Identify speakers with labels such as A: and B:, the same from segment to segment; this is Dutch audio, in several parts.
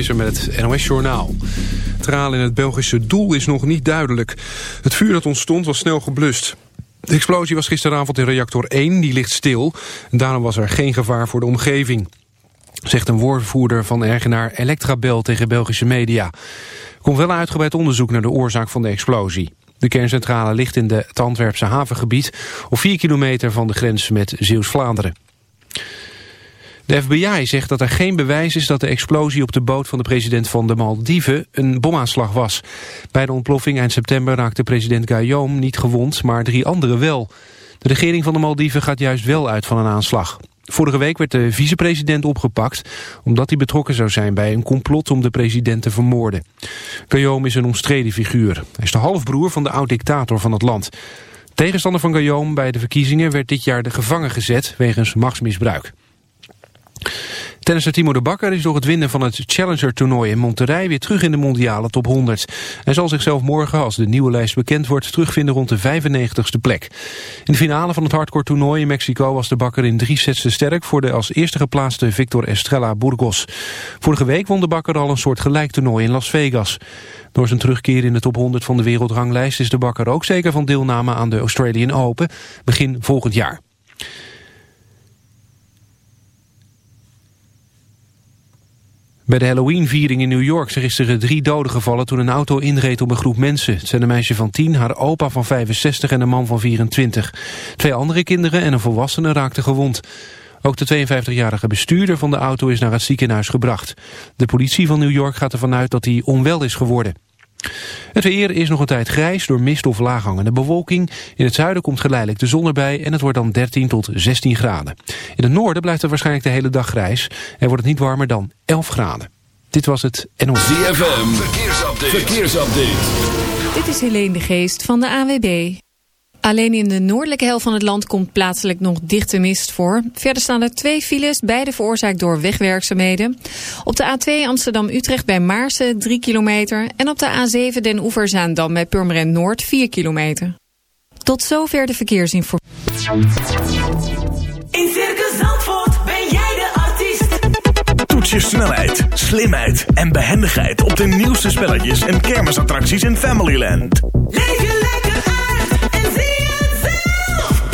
A: Visser met het NOS-journaal. Het raal in het Belgische doel is nog niet duidelijk. Het vuur dat ontstond was snel geblust. De explosie was gisteravond in reactor 1, die ligt stil. En daarom was er geen gevaar voor de omgeving. Zegt een woordvoerder van eigenaar Electrabel tegen Belgische media. Er komt wel uitgebreid onderzoek naar de oorzaak van de explosie. De kerncentrale ligt in de, het Antwerpse havengebied... op 4 kilometer van de grens met Zeeuws-Vlaanderen. De FBI zegt dat er geen bewijs is dat de explosie op de boot van de president van de Maldiven een bomaanslag was. Bij de ontploffing eind september raakte president Guillaume niet gewond, maar drie anderen wel. De regering van de Maldiven gaat juist wel uit van een aanslag. Vorige week werd de vicepresident opgepakt omdat hij betrokken zou zijn bij een complot om de president te vermoorden. Guillaume is een omstreden figuur. Hij is de halfbroer van de oud-dictator van het land. Tegenstander van Guillaume bij de verkiezingen werd dit jaar de gevangen gezet wegens machtsmisbruik. Tennisser Timo de Bakker is door het winnen van het Challenger-toernooi in Monterrey weer terug in de mondiale top 100. Hij zal zichzelf morgen, als de nieuwe lijst bekend wordt, terugvinden rond de 95ste plek. In de finale van het hardcore-toernooi in Mexico was de Bakker in drie sets te sterk voor de als eerste geplaatste Victor Estrella Burgos. Vorige week won de Bakker al een soort gelijk toernooi in Las Vegas. Door zijn terugkeer in de top 100 van de wereldranglijst is de Bakker ook zeker van deelname aan de Australian Open begin volgend jaar. Bij de Halloween-viering in New York zijn gisteren drie doden gevallen toen een auto inreed op een groep mensen. Het zijn een meisje van 10, haar opa van 65 en een man van 24. Twee andere kinderen en een volwassene raakten gewond. Ook de 52-jarige bestuurder van de auto is naar het ziekenhuis gebracht. De politie van New York gaat ervan uit dat hij onwel is geworden. Het weer is nog een tijd grijs door mist of laaghangende bewolking. In het zuiden komt geleidelijk de zon erbij en het wordt dan 13 tot 16 graden. In het noorden blijft het waarschijnlijk de hele dag grijs en wordt het niet warmer dan 11 graden. Dit was het NOS.
B: ZFM, verkeersupdate. verkeersupdate.
C: Dit is Helene de Geest van de AWB. Alleen in de noordelijke helft van het land komt plaatselijk nog dichte mist voor. Verder staan er twee files, beide veroorzaakt door wegwerkzaamheden. Op de A2 Amsterdam-Utrecht bij Maarsen 3 kilometer. En op de A7 Den Oeverzaandam bij Purmerend Noord 4 kilometer. Tot zover de verkeersinformatie.
D: In Circus Zandvoort ben jij de artiest.
E: Toets je snelheid, slimheid en behendigheid op de nieuwste spelletjes en kermisattracties in Familyland.
D: Leef je lekker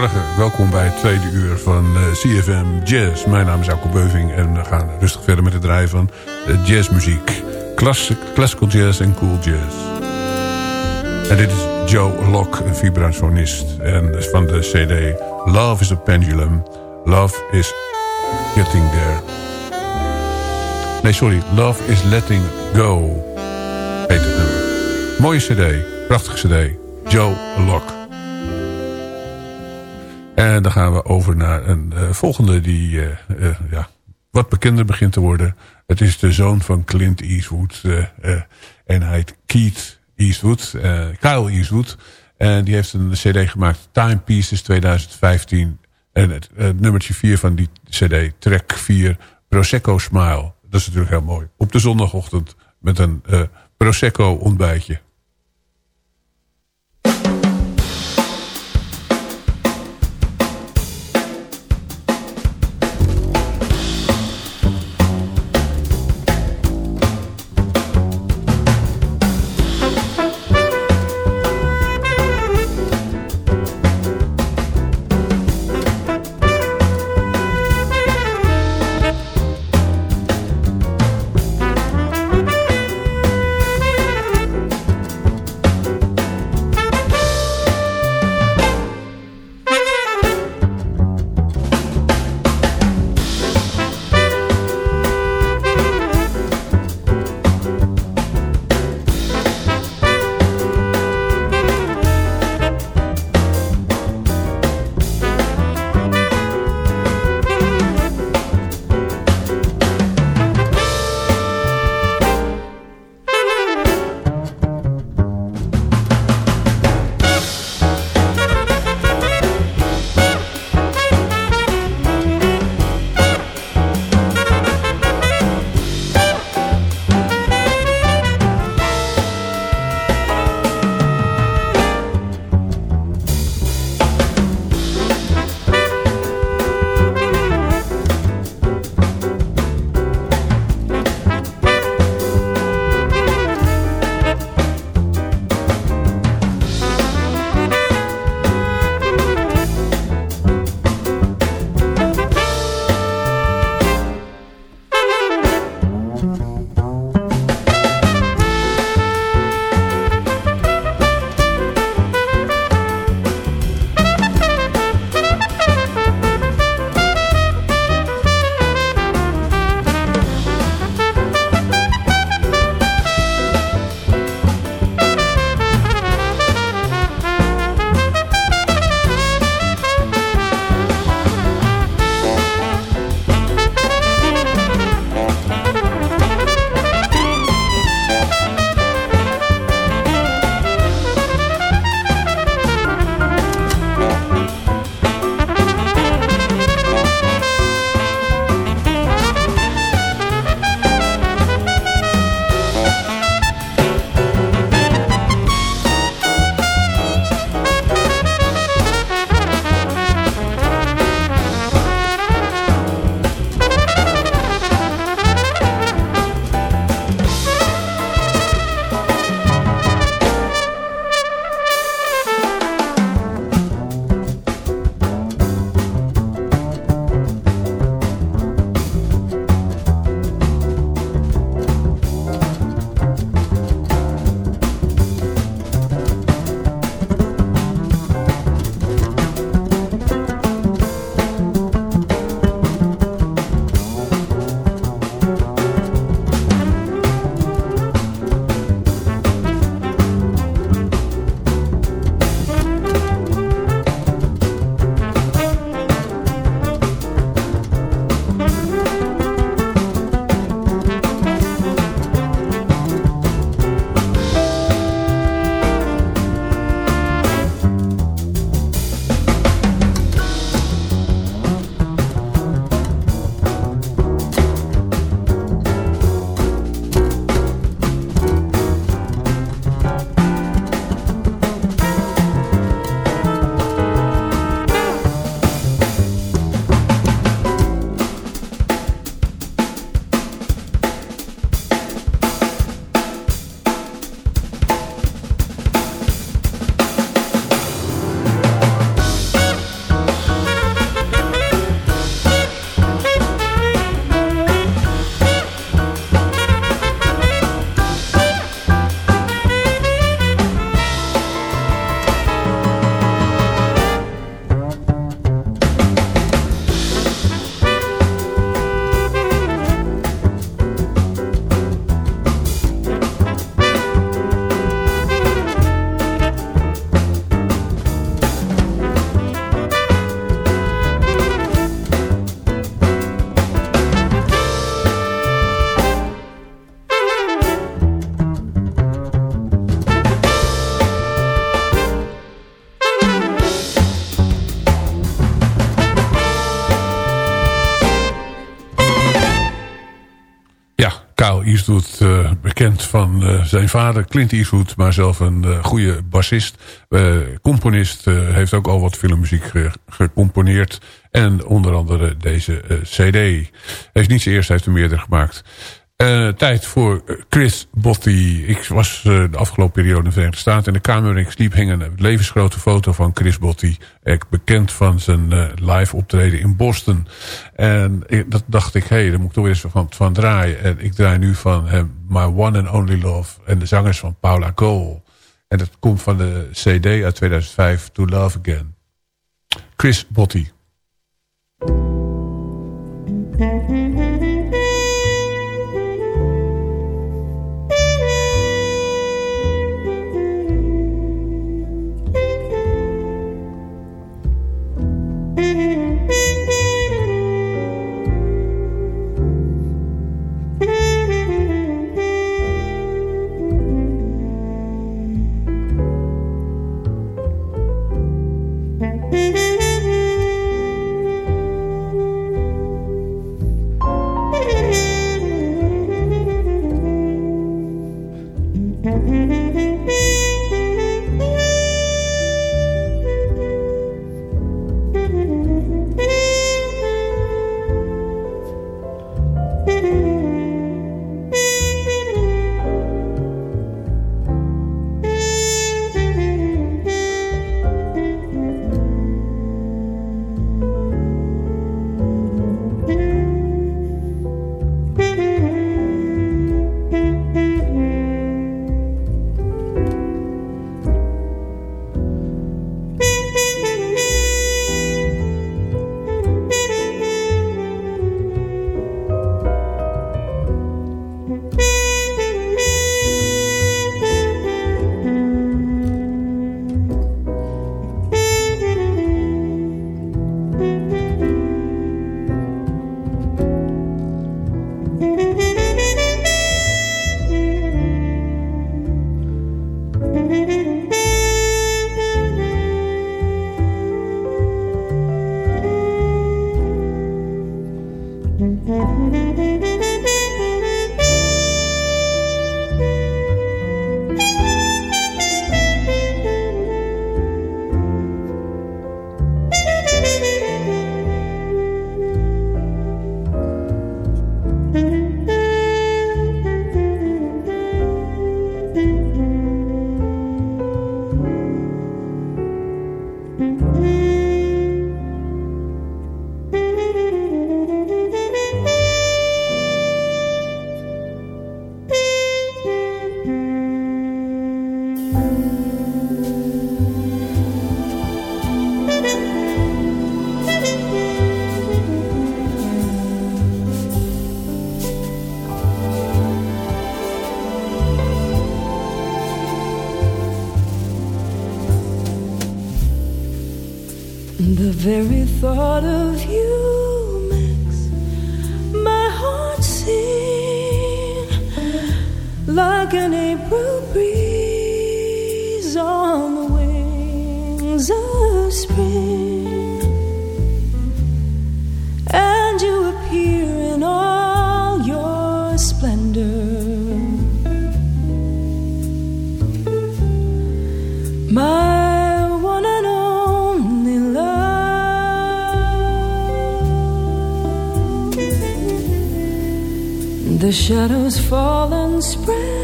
F: Hele goede morgen. Welkom bij het tweede uur van uh, CFM Jazz. Mijn naam is Alko Beuving en we gaan rustig verder met het draaien van uh, jazzmuziek. Classic, classical jazz en cool jazz. En dit is Joe Locke, een vibrafonist. En van de cd Love is a Pendulum. Love is getting there. Nee, sorry. Love is letting go. Heet het nummer. Mooie cd. Prachtige cd. Joe Locke. En dan gaan we over naar een uh, volgende die uh, uh, ja, wat bekender begint te worden. Het is de zoon van Clint Eastwood. en hij heet Keith Eastwood. Kyle Eastwood. En die heeft een cd gemaakt. Timepieces 2015. En het, nummertje 4 van die cd. Track 4. Prosecco Smile. Dat is natuurlijk heel mooi. Op de zondagochtend met een Prosecco ontbijtje. Eastwood, uh, bekend van uh, zijn vader Clint Eastwood... maar zelf een uh, goede bassist, componist. heeft ook al wat filmmuziek ge gecomponeerd. En onder andere deze cd. Heeft niet zijn eerste, heeft er meerdere gemaakt. Uh, tijd voor Chris Botti. Ik was uh, de afgelopen periode in de Verenigde Staten in de kamer waarin ik sliep hing een levensgrote foto van Chris Botti. Bekend van zijn live optreden in Boston. En dat dacht ik, hé, hey, daar moet ik toch eens van, van draaien. En ik draai nu van hem My One and Only Love. En de zangers van Paula Cole. En dat komt van de CD uit 2005, To Love Again. Chris Botti.
G: very thought of you makes my heart sing like an April breeze on the wings of spring. Shadows fall and spread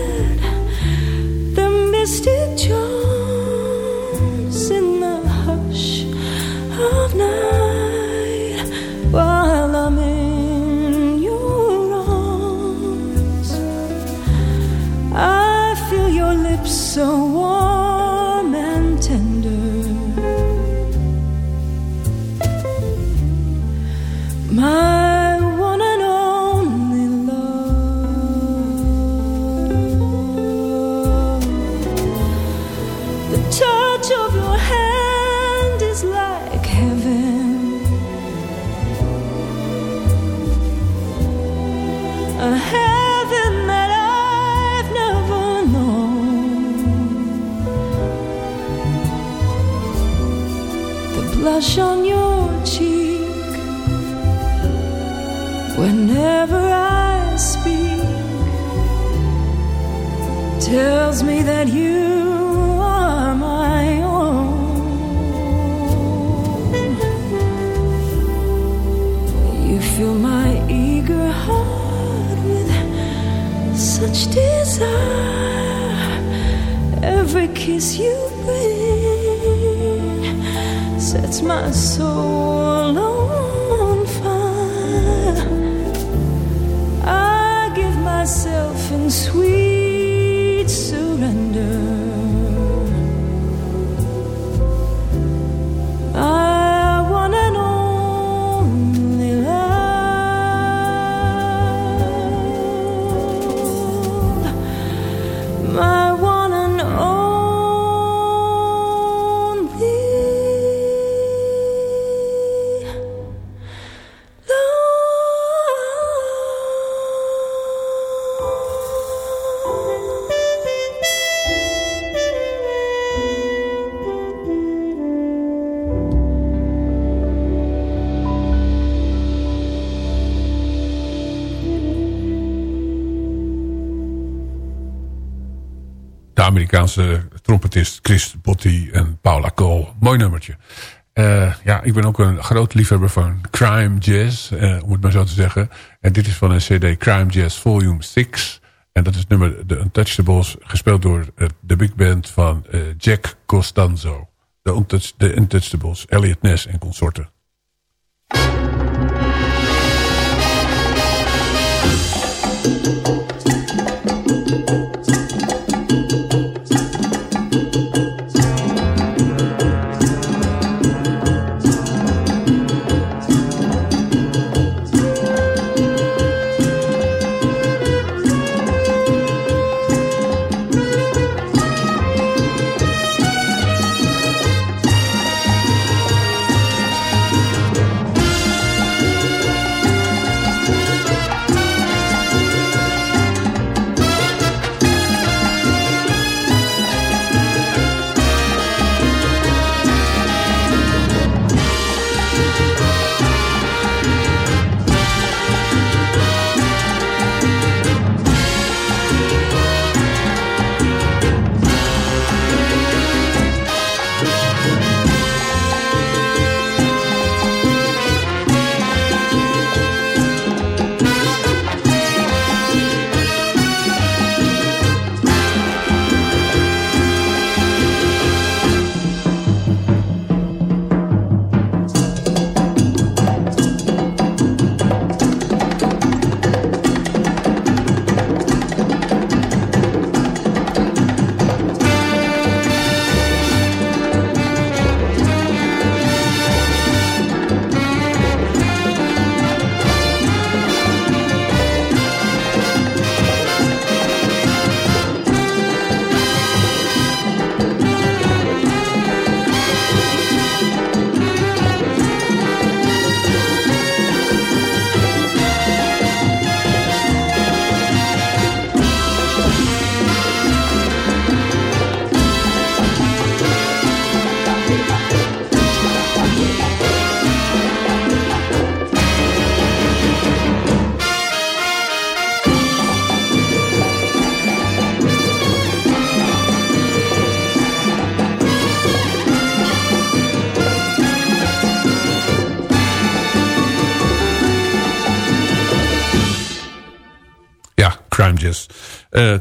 F: sweet Amerikaanse trompetist Chris Botti en Paula Cole. Mooi nummertje. Eh, ja, ik ben ook een groot liefhebber van crime jazz, eh, om het maar zo te zeggen. En dit is van een cd Crime Jazz Volume 6. En dat is nummer The Untouchables, gespeeld door eh, de big band van Jack Costanzo. De Untouchables, Elliot Ness en consorten.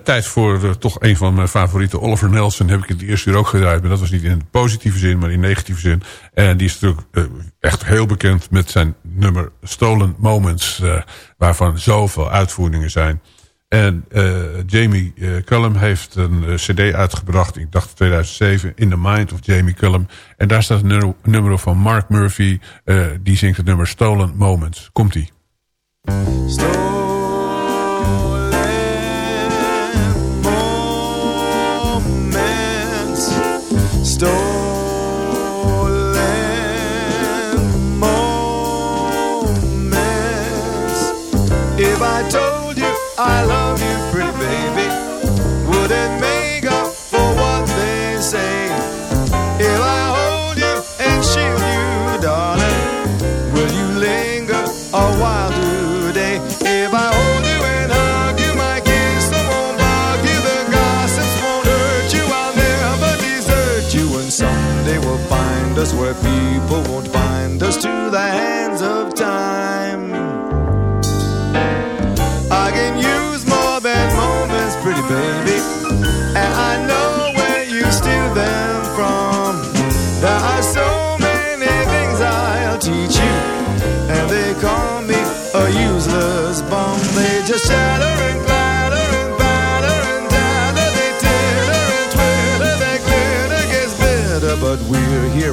F: Tijd voor eh, toch een van mijn favorieten. Oliver Nelson heb ik in het eerste uur ook gedraaid. Maar dat was niet in positieve zin, maar in negatieve zin. En die is natuurlijk eh, echt heel bekend met zijn nummer Stolen Moments. eh, waarvan zoveel uitvoeringen zijn. En eh, Jamie eh, Cullum heeft een eh, cd uitgebracht. Ik dacht 2007. In the Mind of Jamie Cullum. En daar staat een nummer- van Mark Murphy. eh, die zingt het nummer Stolen Moments. Komt-ie.
H: moments Those two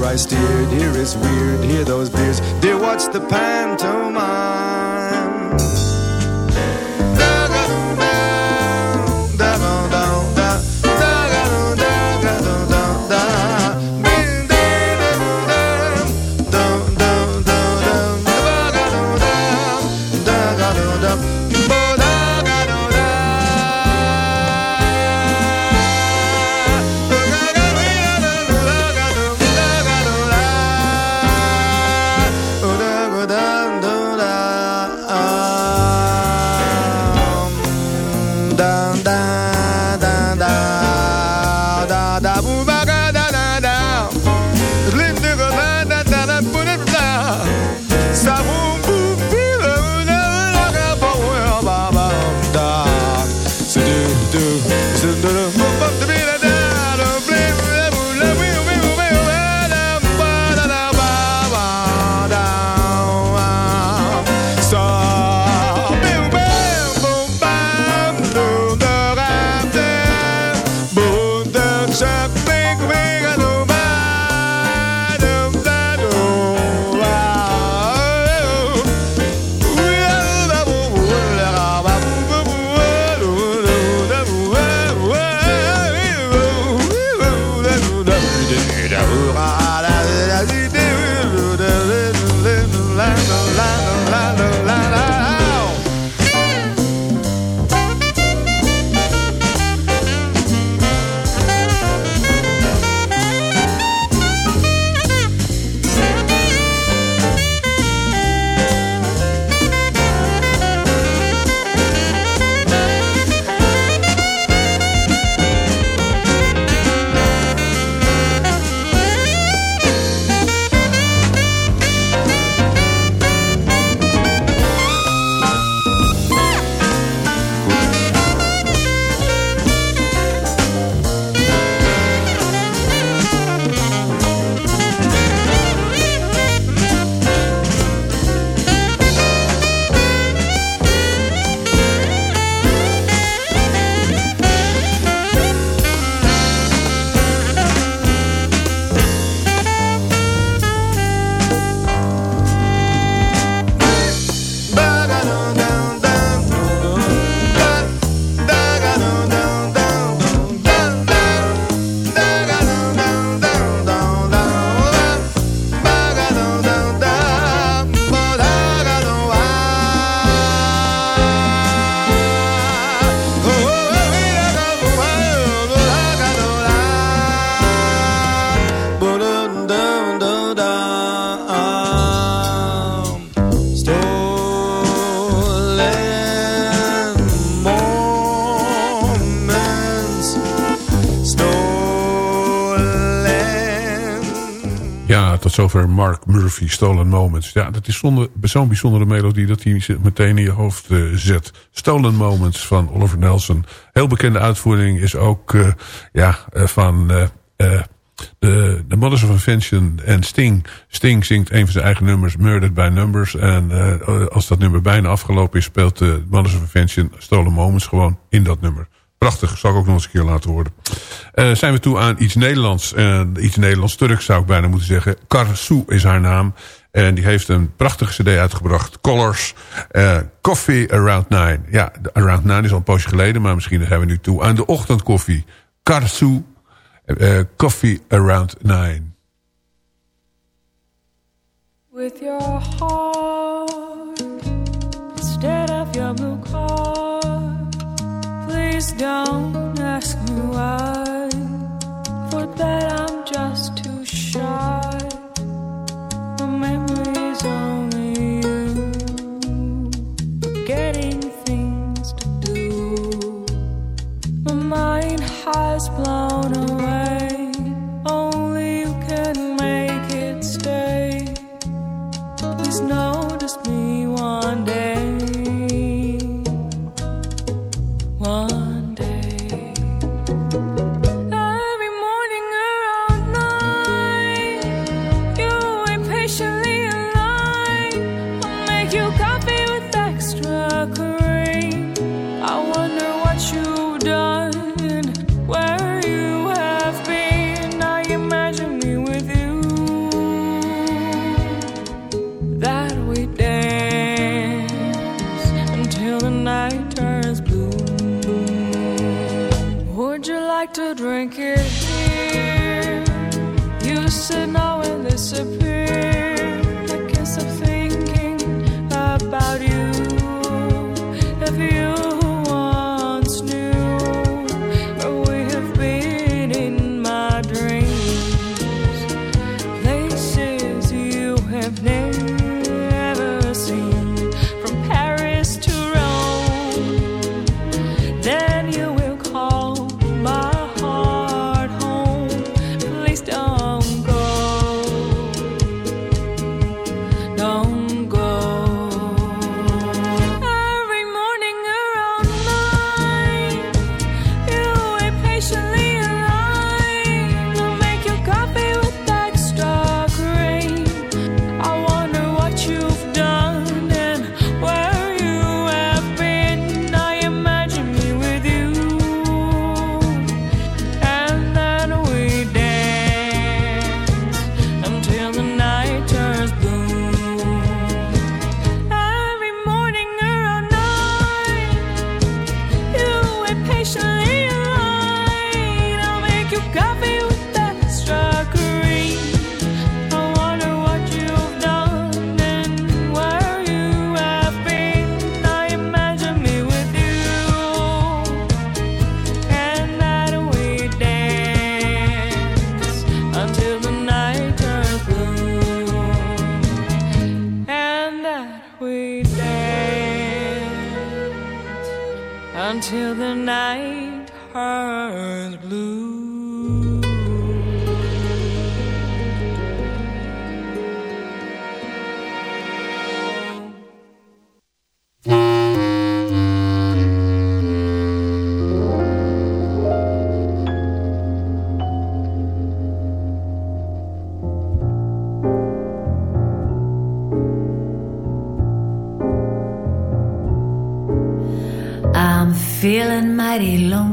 H: I steered. Here it's weird. Hear those beers. Dear, what's the pantomime?
F: Zover Mark Murphy, Stolen Moments. Ja, dat is zo'n bijzondere melodie dat hij meteen in je hoofd eh, zet. Stolen Moments van Oliver Nelson. Heel bekende uitvoering is ook eh, ja, eh, van de, de Mothers of Invention en Sting. Sting zingt een van zijn eigen nummers, Murdered by Numbers. En als dat nummer bijna afgelopen is, speelt de Mothers of Invention Stolen Moments gewoon in dat nummer. Prachtig, zal ik ook nog eens een keer laten horen. Eh, zijn we toe aan iets Nederlands. eh, iets Nederlands-Turks zou ik bijna moeten zeggen. Karsu is haar naam. En die heeft een prachtige cd uitgebracht. Colors. eh, Coffee Around Nine. Ja, Around Nine is al een poosje geleden. Maar misschien zijn we nu toe aan de ochtendkoffie. Karsu. coffee Around Nine.
G: with your heart instead of your blue card. Please don't ask me why. For that I'm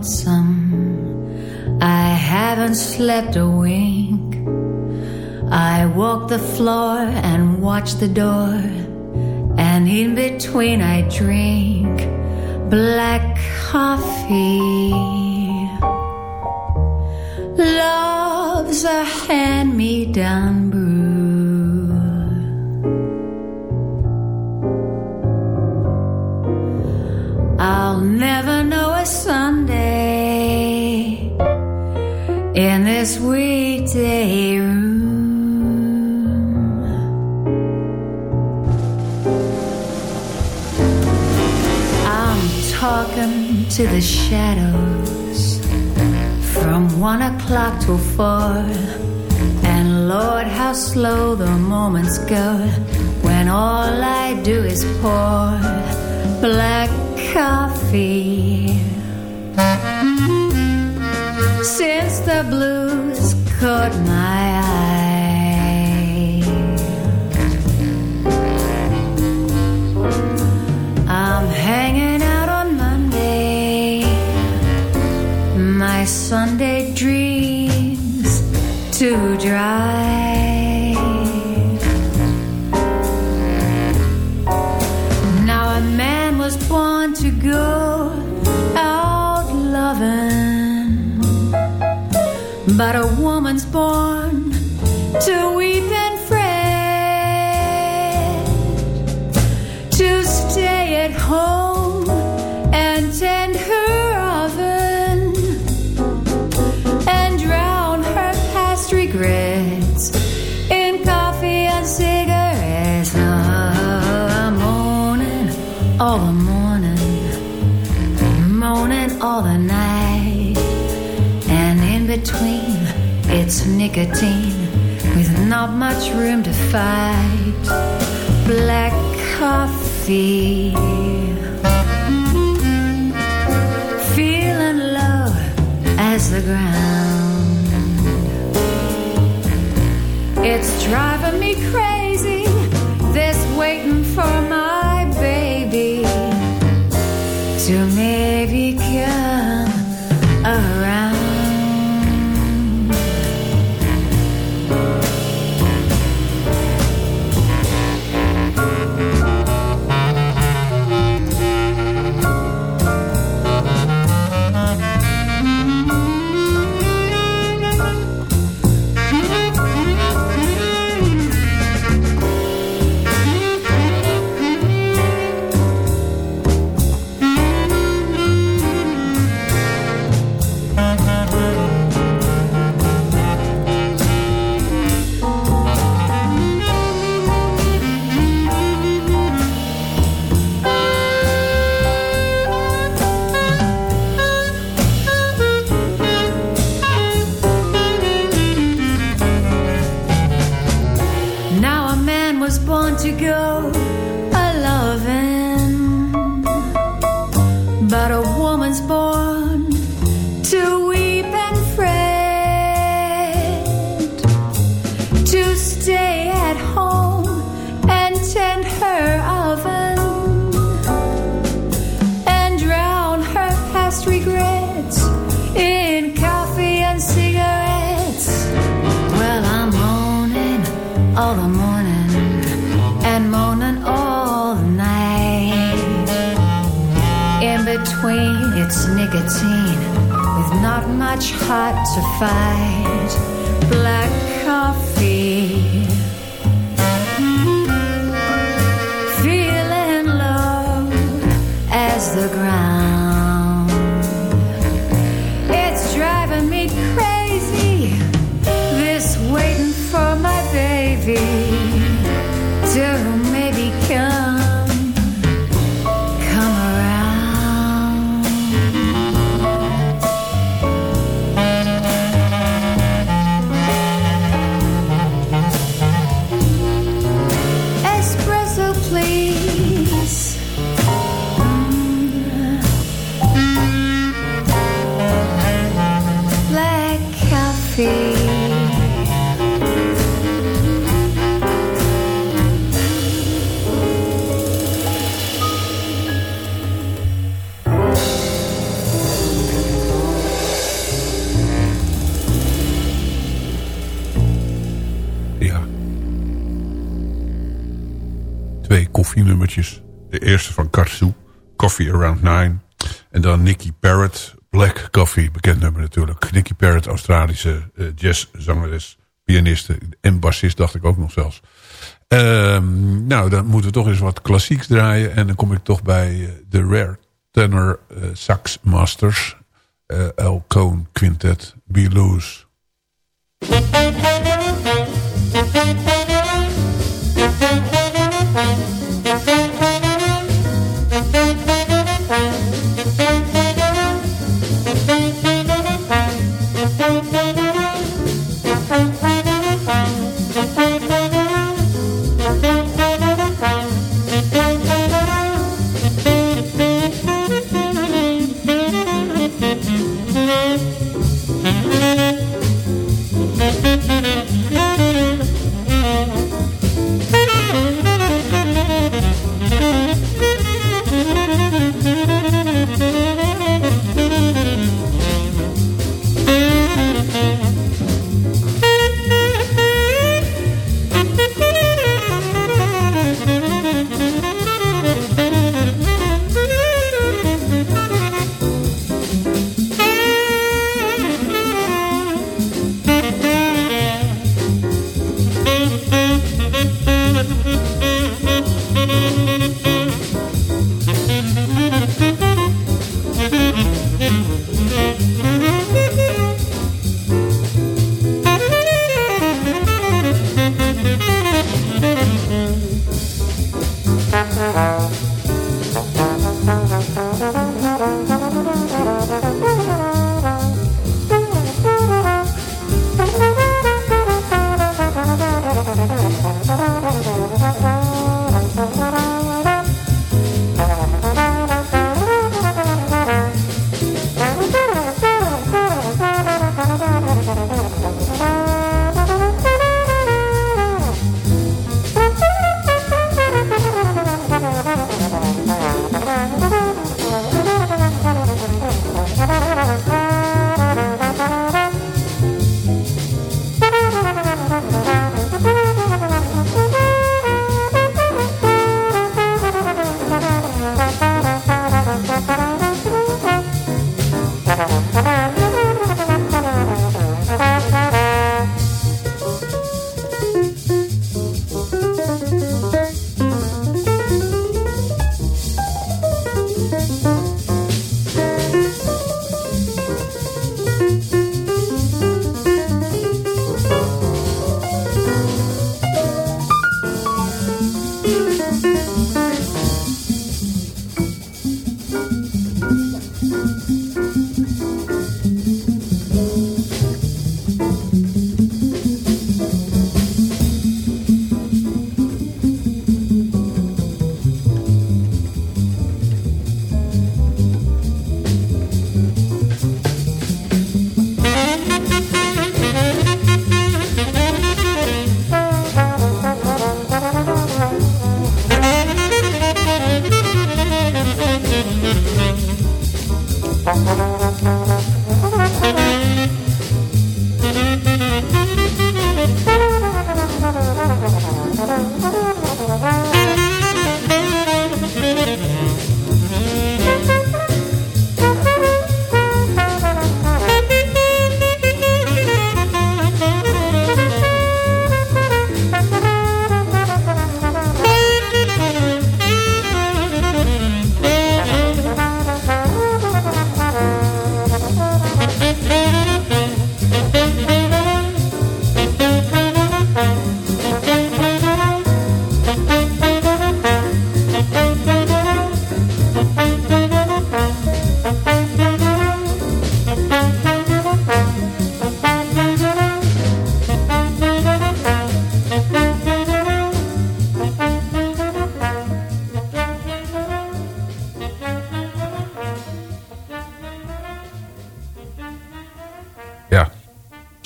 I: lonesome. I haven't slept a wink. I walk the floor and watch the door, and in between I drink black coffee. to the shadows from one o'clock till four. And Lord, how slow the moments go when all I do is pour black coffee. Since the blues caught my eye dry. Now a man was born to go out loving, but a woman's born. nicotine with not much room to fight. Black coffee. Feeling low as the ground. It's driving me crazy, this waiting for my baby to maybe come.
F: TV. Dan Nicky Parrott, Black Coffee, bekend nummer natuurlijk. Nicky Parrott, Australische eh, jazzzangeres, pianiste en bassist, dacht ik ook nog zelfs. Ehm, nou, dan moeten we toch eens wat klassieks draaien. En dan kom ik toch bij eh, de Rare Tenor eh, Sax Masters. El Cohn Quintet, Be Loose.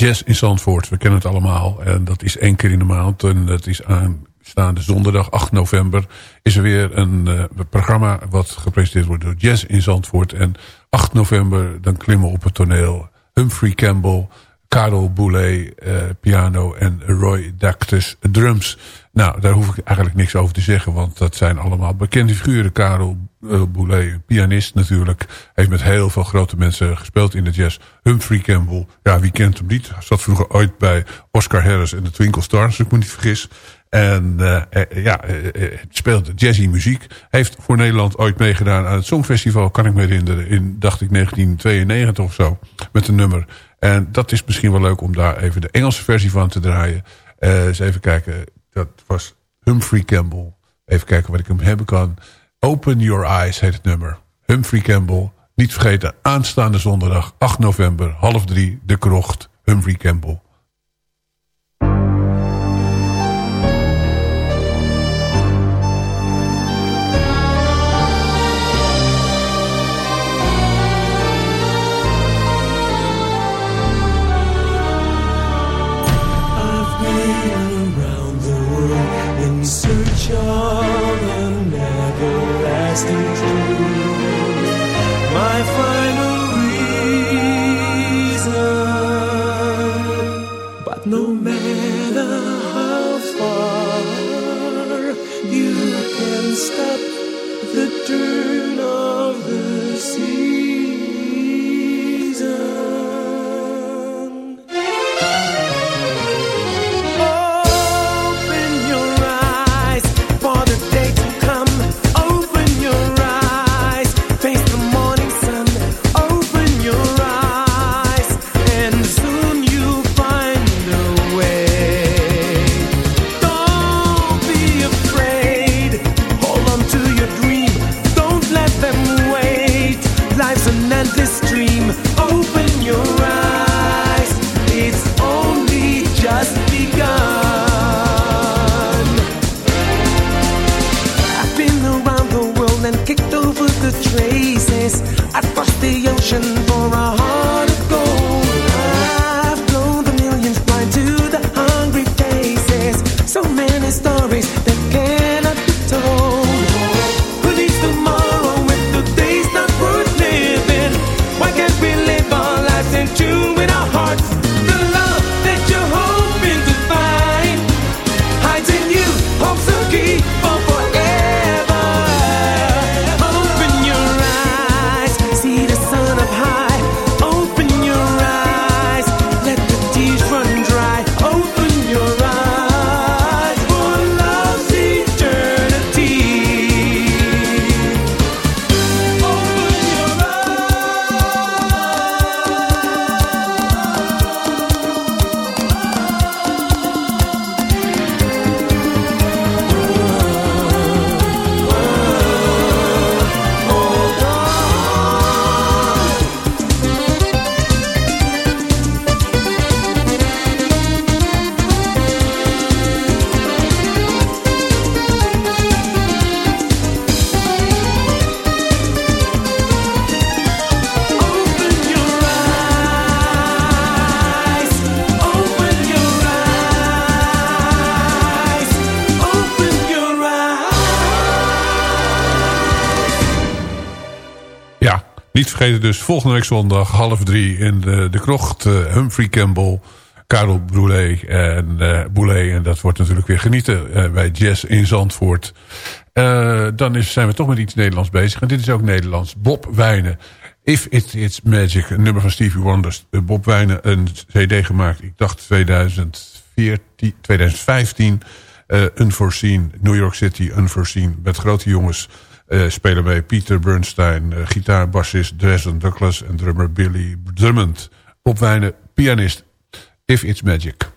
J: Jazz in Zandvoort. We kennen het allemaal. En dat is één keer in de maand. En dat is aanstaande zonderdag 8 november. Is er weer een eh, programma wat gepresenteerd wordt door Jazz in Zandvoort. En 8 november dan klimmen op het toneel Humphrey Campbell... Karel Boulet, eh, piano en Roy Dactus drums. Nou, daar hoef ik eigenlijk niks over te zeggen, want dat zijn allemaal bekende figuren. Karel uh, Boulet, pianist natuurlijk, heeft met heel veel grote mensen gespeeld in de jazz. Humphrey Campbell, ja, wie kent hem niet? Zat vroeger ooit bij Oscar Harris en de Twinkle Stars, als ik me niet vergis. En uh, ja, speelt jazzy muziek. Heeft voor Nederland ooit meegedaan aan het Songfestival, kan ik me herinneren, in, dacht ik, 1992 of zo, met een nummer. En dat is misschien wel leuk om daar even de Engelse versie van te draaien. Eens even kijken. Dat was Humphrey Campbell. Even kijken wat ik hem hebben kan. Open Your Eyes heet het nummer. Humphrey Campbell. Niet vergeten, aanstaande zondag 8 november, half drie, de krocht. Humphrey Campbell.
I: Niet vergeten dus volgende week zondag half drie in de, de krocht. eh, Humphrey Campbell, Karel Boulet en eh Boulet. En dat wordt natuurlijk weer genieten eh, bij Jazz in Zandvoort. Dan zijn we toch met iets Nederlands bezig. En dit is ook Nederlands. Bob Wijnen. If It It's Magic. Een nummer van Stevie Wonder. Bob Wijnen een cd gemaakt. Ik dacht 2014, 2015. eh Unforeseen. New York City Unforeseen. Met grote jongens eh, spelen bij Peter Bernstein. eh, gitaar, bassist Dresden Douglas en drummer Billy Drummond. Bob pianist. If It's Magic.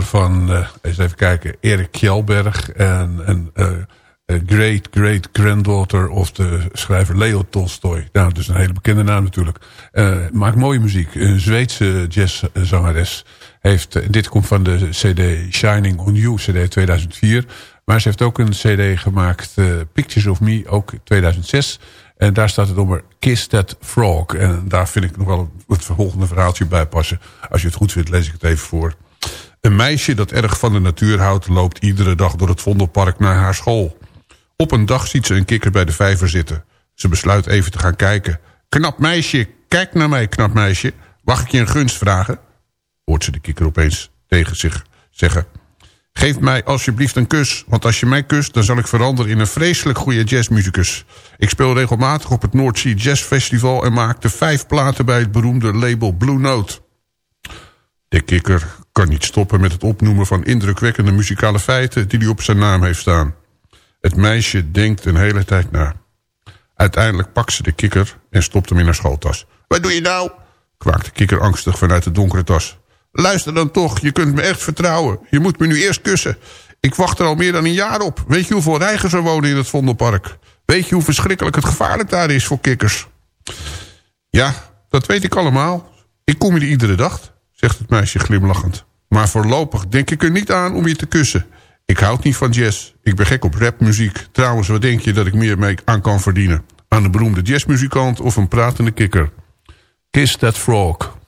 F: Van, eh, eens even kijken, Erik Kjellberg. En een eh, eh, great, great granddaughter of de schrijver Leo Tolstoy. Nou, dus een hele bekende naam natuurlijk. Maakt mooie muziek. Een Zweedse jazzzangeres. Heeft, dit komt van de cd Shining on You, cd 2004. Maar ze heeft ook een cd gemaakt, Pictures of Me, ook 2006. En daar staat het onder Kiss That Frog. En daar vind ik nog wel het volgende verhaaltje bij passen. Als je het goed vindt, lees ik het even voor. Een meisje dat erg van de natuur houdt... loopt iedere dag door het Vondelpark naar haar school. Op een dag ziet ze een kikker bij de vijver zitten. Ze besluit even te gaan kijken. Knap meisje, kijk naar mij, knap meisje. Mag ik je een gunst vragen? Hoort ze de kikker opeens tegen zich zeggen. Geef mij alsjeblieft een kus, want als je mij kust... dan zal ik veranderen in een vreselijk goede jazzmuzikus. Ik speel regelmatig op het Sea Jazz Festival... en maakte vijf platen bij het beroemde label Blue Note. De kikker kan niet stoppen met het opnoemen van indrukwekkende muzikale feiten... die hij op zijn naam heeft staan. Het meisje denkt een hele tijd na. Uiteindelijk pakt ze de kikker en stopt hem in haar schooltas. Wat doe je nou? kwaakt de kikker angstig vanuit de donkere tas. Luister dan toch, je kunt me echt vertrouwen. Je moet me nu eerst kussen. Ik wacht er al meer dan een jaar op. Weet je hoeveel reigers er wonen in het Vondelpark? Weet je hoe verschrikkelijk het gevaarlijk daar is voor kikkers? Ja, dat weet ik allemaal. Ik kom hier iedere dag, zegt het meisje glimlachend. Maar voorlopig denk ik er niet aan om je te kussen. Ik houd niet van jazz. Ik ben gek op rapmuziek. Trouwens, wat denk je dat ik meer mee aan kan verdienen? Aan een beroemde jazzmuzikant of een pratende kikker? Kiss that frog.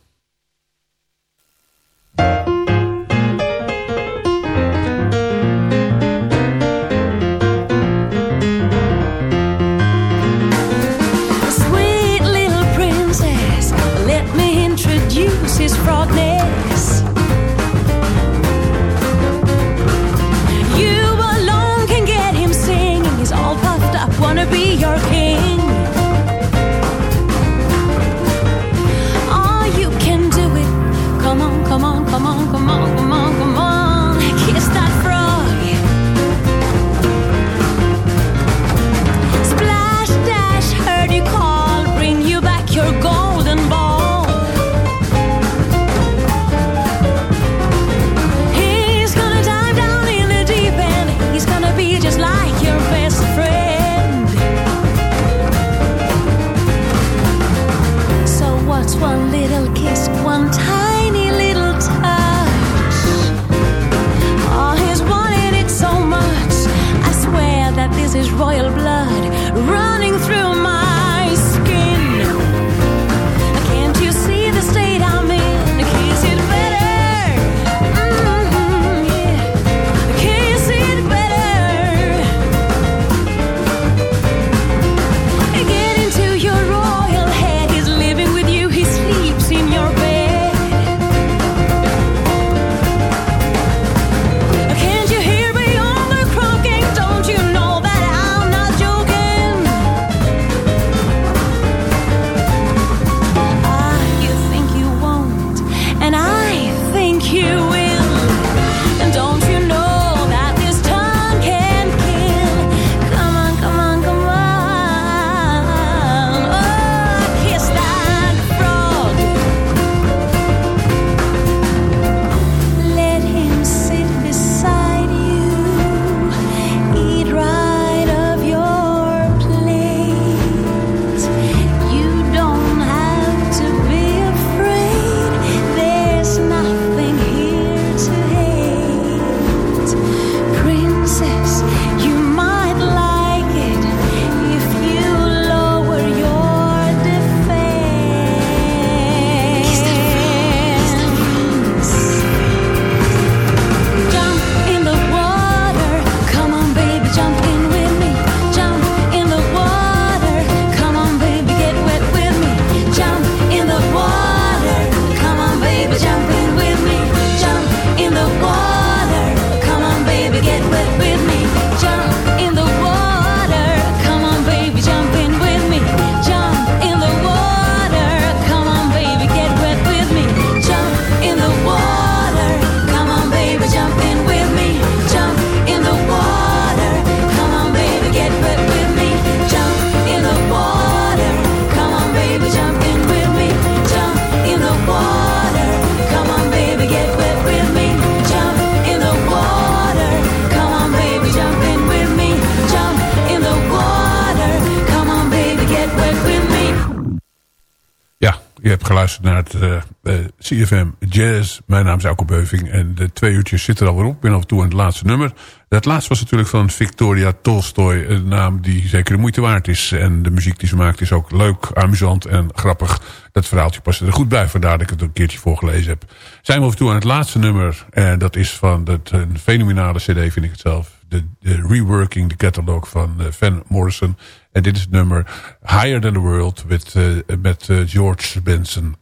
F: CFM Jazz. Mijn naam is Auke Beuving en de twee uurtjes zitten er alweer op. Ik ben af en toe aan het laatste nummer. Het laatste was natuurlijk van Victoria Tolstoy. Een naam die zeker de moeite waard is. En de muziek die ze maakt is ook leuk, amusant en grappig. Dat verhaaltje past er goed bij, vandaar dat ik het een keertje voorgelezen heb. Zijn we af en toe aan het laatste nummer. En dat is van het, een fenomenale cd, vind ik het zelf. De, de reworking, de catalog van eh, Van Morrison. En dit is het nummer Higher Than The World met, eh, met eh, George Benson.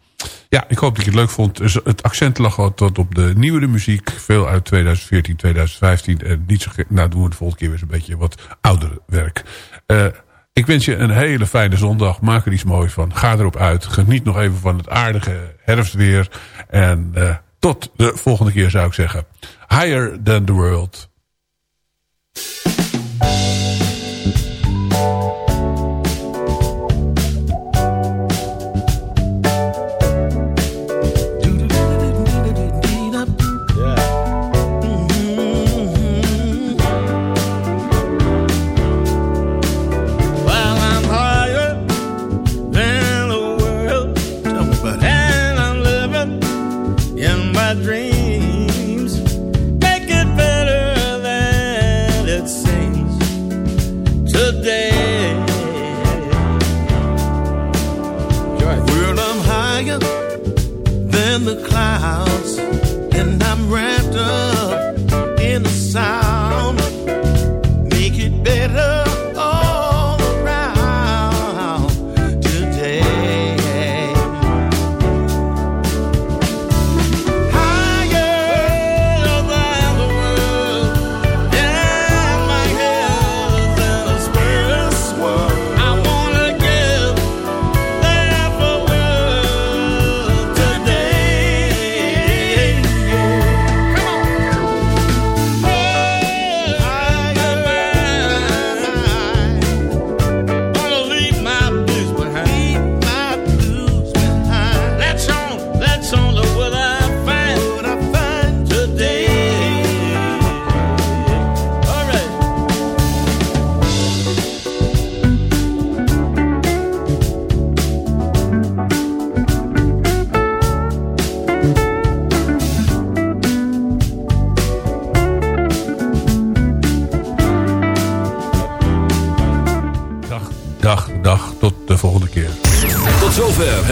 F: Ja, ik hoop dat je het leuk vond. Dus het accent lag al op de nieuwere muziek. Veel uit 2014, 2015. En niet zo, nou doen we de volgende keer weer eens een beetje wat ouder werk. Eh, ik wens je een hele fijne zondag. Maak er iets moois van. Ga erop uit. Geniet nog even van het aardige herfstweer. En eh, tot de volgende keer zou ik zeggen. Higher Than The World.